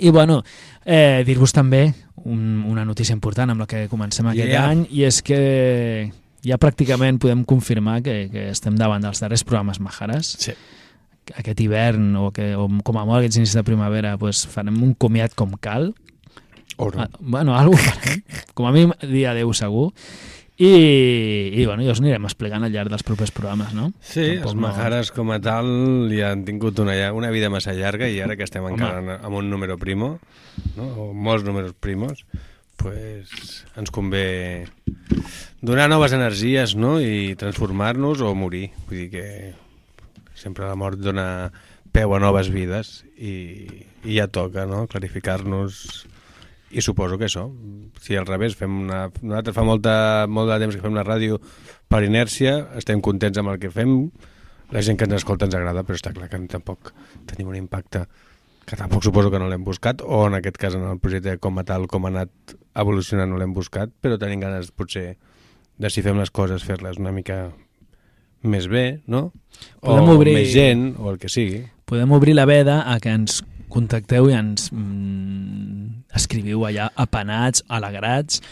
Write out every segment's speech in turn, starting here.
I bueno, eh, dir-vos també un, una notícia important amb la que comencem aquest Yeah. any i és que ja pràcticament podem confirmar que, que estem davant dels darrers programes Majares. Sí. Aquest hivern o, que, o com a molt aquests inicis de primavera pues, farem un comiat com cal. O no. Ah, bueno, algo farem. Com a mi dia adeu segur. I, i bueno, ja us anirem explicant al llarg dels propers programes, no? Sí, Tampoc els no- Majares com a tal ja han tingut una, una vida massa llarga i ara que estem encara en- amb un número primo, no? o molts números primos, pues ens convé donar noves energies no? i transformar-nos o morir. Vull dir que sempre la mort dona peu a noves vides i, i ja toca no? clarificar-nos i suposo que això, si al revés fem una, nosaltres fa molta, molt de temps que fem la ràdio per inèrcia, estem contents amb el que fem, la gent que ens escolta ens agrada, però està clar que tampoc tenim un impacte que tampoc suposo que no l'hem buscat, o en aquest cas en el projecte com a tal, com ha anat evolucionant no l'hem buscat, però tenim ganes potser de si fem les coses fer-les una mica més bé, no? Podem o obrir- més gent, o el que sigui. podem obrir la veda a que ens contacteu i ens mm, escriviu allà apenats, alegrats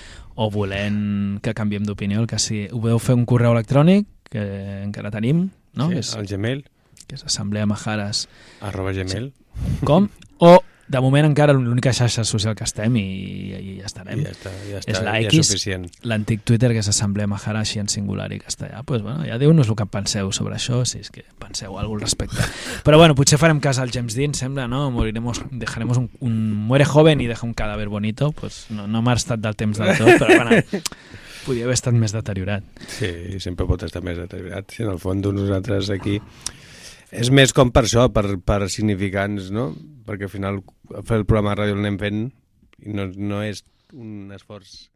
o volent que canviem d'opinió, el que sigui. Ho podeu fer un correu electrònic que encara tenim, no? sí, que, és, el Gmail, que és assembleamajares arroba Gmail, com o de moment encara l'única xarxa social que estem i, i ja estarem. i ja està, ja És està, la ja X. és suficient. L'antic Twitter, que és Assemblea Mahara, així en singular i castellà. Pues, bueno, ja diu-nos el que penseu sobre això, si és que penseu alguna al respecte. Però bueno, potser farem cas al James Dean, sembla, no? Moriremos, dejaremos un, un muere joven i deja un cadáver bonito. Pues no, no m'ha estat del temps del tot, però bueno, podia haver estat més deteriorat. Sí, sempre pot estar més deteriorat. Si en el fons nosaltres aquí... És més com per això, per, per significants, no? Perquè al final fer el programa de ràdio l'anem fent i no, no és un esforç